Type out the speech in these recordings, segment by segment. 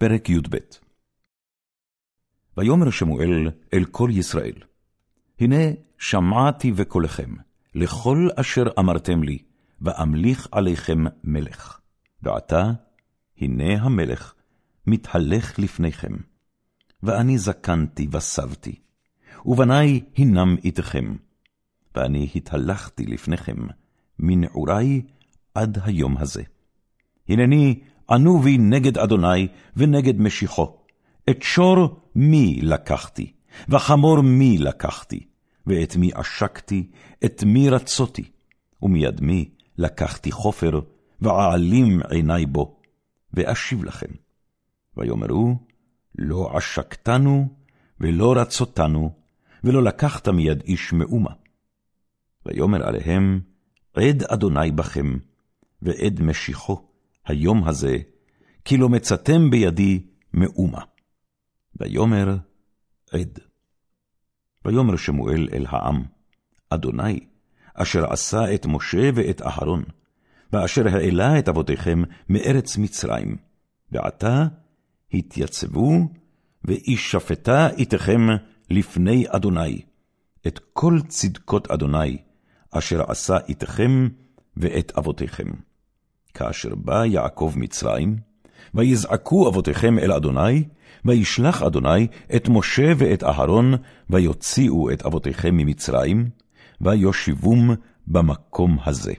פרק י"ב ויאמר שמואל אל כל ישראל, הנה שמעתי בקולכם, לכל אשר אמרתם לי, ואמליך עליכם מלך. ועתה, הנה המלך, מתהלך לפניכם. ואני זקנתי וסבתי, ובני הנם איתכם. ואני התהלכתי לפניכם, מנעורי עד היום הזה. הנני ענו בי נגד אדוני ונגד משיחו. את שור מי לקחתי, וחמור מי לקחתי, ואת מי עשקתי, את מי רצותי, ומיד מי לקחתי חופר, ואעלים עיני בו, ואשיב לכם. ויאמרו, לא עשקתנו, ולא רצותנו, ולא לקחת מיד איש מאומה. ויאמר עליהם, עד אדוני בכם, ועד משיחו, היום הזה, כי לא מצאתם בידי מאומה. ויאמר עד. ויאמר שמואל אל העם, אדוני, אשר עשה את משה ואת אהרון, ואשר העלה את אבותיכם מארץ מצרים, ועתה התייצבו, וישפטה איתכם לפני אדוני, את כל צדקות אדוני, אשר עשה איתכם ואת אבותיכם. כאשר בא יעקב מצרים, ויזעקו אבותיכם אל אדוני, וישלח אדוני את משה ואת אהרון, ויוציאו את אבותיכם ממצרים, ויושיבום במקום הזה.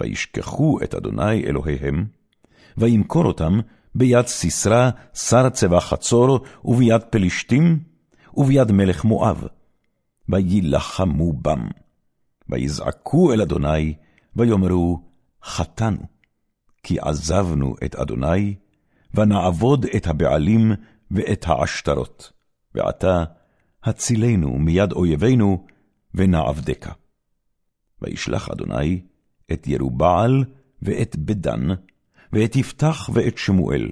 וישכחו את אדוני אלוהיהם, וימכור אותם ביד סיסרא, שר צבא חצור, וביד פלישתים, וביד מלך מואב. ויילחמו בם. ויזעקו אל אדוני, ויאמרו, חטאנו. כי עזבנו את אדוני, ונעבוד את הבעלים ואת העשתרות. ועתה הצילנו מיד אויבינו, ונעבדך. וישלח אדוני את ירובעל ואת בדן, ואת יפתח ואת שמואל,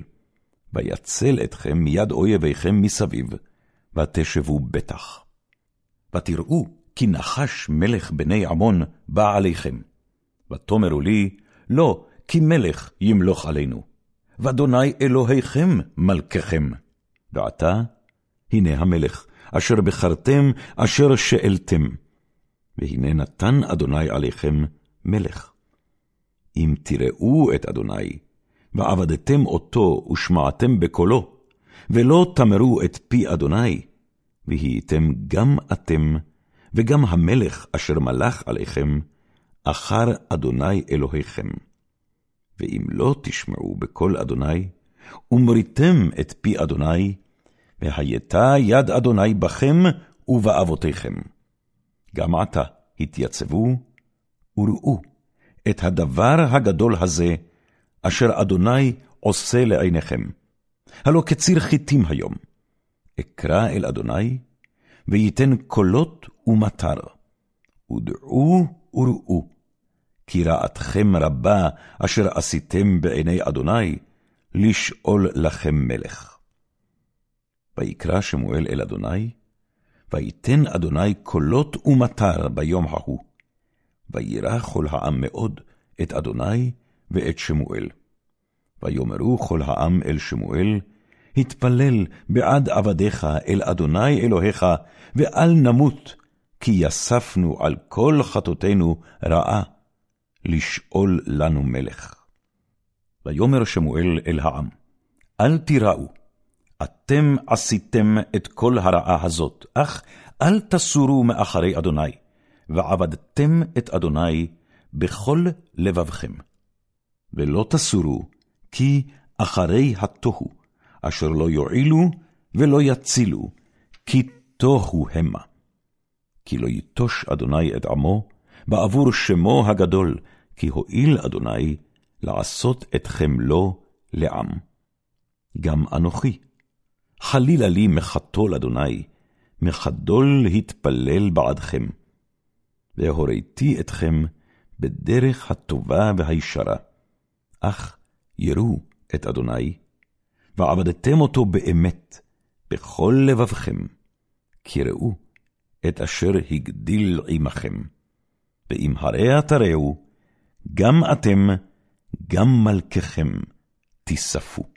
ויצל אתכם מיד אויביכם מסביב, ותשבו בטח. ותראו כי נחש מלך בני עמון בא עליכם. ותאמרו לי, לא, כי מלך ימלוך עלינו, ואדוני אלוהיכם מלככם. ועתה, הנה המלך, אשר בחרתם, אשר שאלתם. והנה נתן אדוני עליכם מלך. אם תראו את אדוני, ועבדתם אותו ושמעתם בקולו, ולא תמרו את פי אדוני, והייתם גם אתם, וגם המלך אשר מלך עליכם, אחר אדוני אלוהיכם. ואם לא תשמעו בקול אדוני, ומריתם את פי אדוני, והייתה יד אדוני בכם ובאבותיכם. גם עתה התייצבו, וראו את הדבר הגדול הזה, אשר אדוני עושה לעיניכם. הלא כציר חיטים היום. אקרא אל אדוני, וייתן קולות ומטר. ודעו וראו, כי רעתכם רבה אשר עשיתם בעיני אדוני, לשאול לכם מלך. ויקרא שמואל אל אדוני, ויתן אדוני קולות ומטר ביום ההוא. וירא כל העם מאוד את אדוני ואת שמואל. ויאמרו כל העם אל שמואל, התפלל בעד עבדיך אל אדוני אלוהיך, ואל נמות, כי יספנו על כל חטאותינו רעה. לשאול לנו מלך. ויאמר שמואל אל העם, אל תיראו, אתם עשיתם את כל הרעה הזאת, אך אל תסורו מאחרי אדוני, ועבדתם את אדוני בכל לבבכם. ולא תסורו, כי אחרי התוהו, אשר לא יועילו ולא יצילו, כי תוהו המה. כי לא יטוש אדוני את עמו, בעבור שמו הגדול, כי הואיל אדוני לעשות אתכם לו לעם. גם אנוכי, חלילה לי מחתול אדוני, מחדול התפלל בעדכם. והוריתי אתכם בדרך הטובה והישרה. אך יראו את אדוני, ועבדתם אותו באמת, בכל לבבכם, כי ראו את אשר הגדיל עמכם. ואם הרע תראו, גם אתם, גם מלככם, תיספו.